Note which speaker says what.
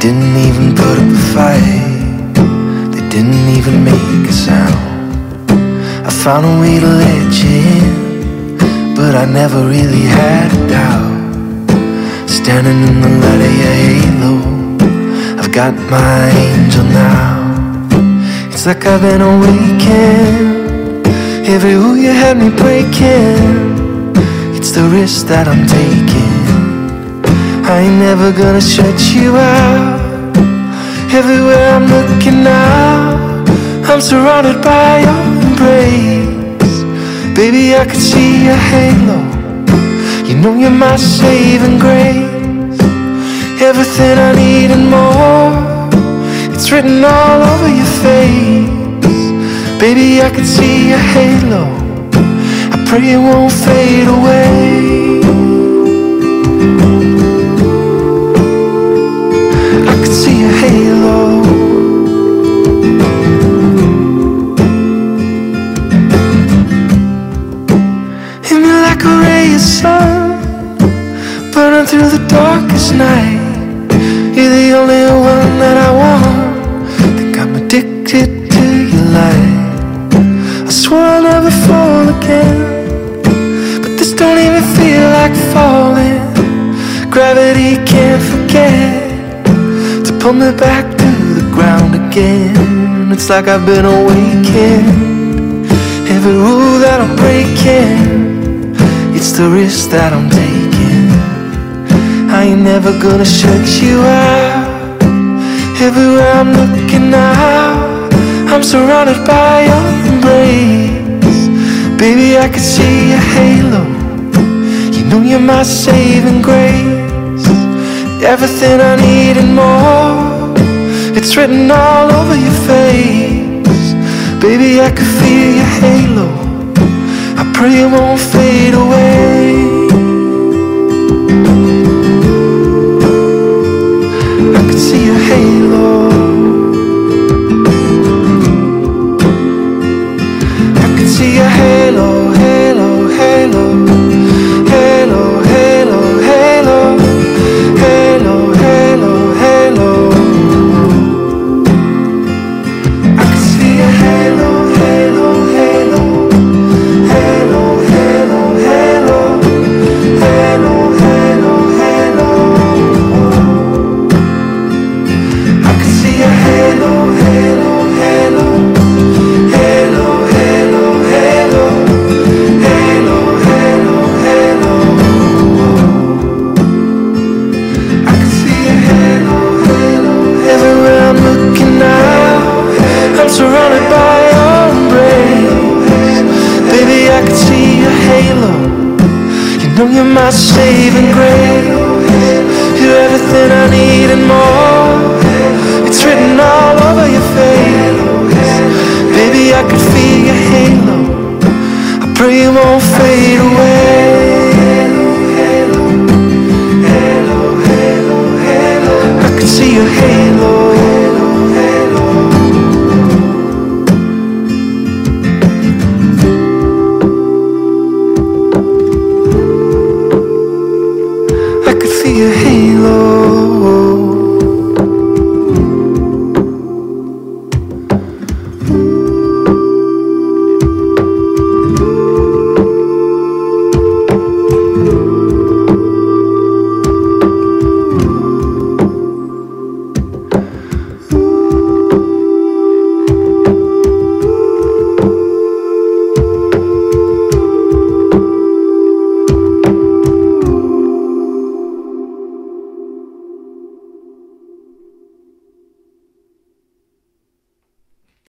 Speaker 1: didn't even put up a fight. They didn't even make a sound. I found a way to let you in, but I never really had a doubt. Standing in the light of your halo, I've got my angel now. It's like I've been awakened. Every ooh you had me breaking. It's the risk that I'm taking. I ain't never gonna shut you out. Everywhere I'm looking now, I'm surrounded by your embrace. Baby, I can see your halo. You know you're my saving grace. Everything I need and more. It's written all over your face. Baby, I can see your halo. I pray it won't fade away. Night. You're the only one that I want. Think I'm addicted to your light. I swore I'll never fall again, but this don't even feel like falling. Gravity can't forget to pull me back to the ground again. It's like I've been awakened. Every rule that I'm breaking, it's the risk that I'm taking. I ain't never gonna shut you out. Everywhere I'm looking now, I'm surrounded by your embrace. Baby, I can see your halo. You know you're my saving grace. Everything I need and more. It's written all over your face. Baby, I can feel your halo. I pray it won't fade away. see a halo. Know you're my saving grace. You're everything I need and more. It's written all over your face. Baby, I can feel your halo. I pray it won't fade away. I can see your halo. your halo.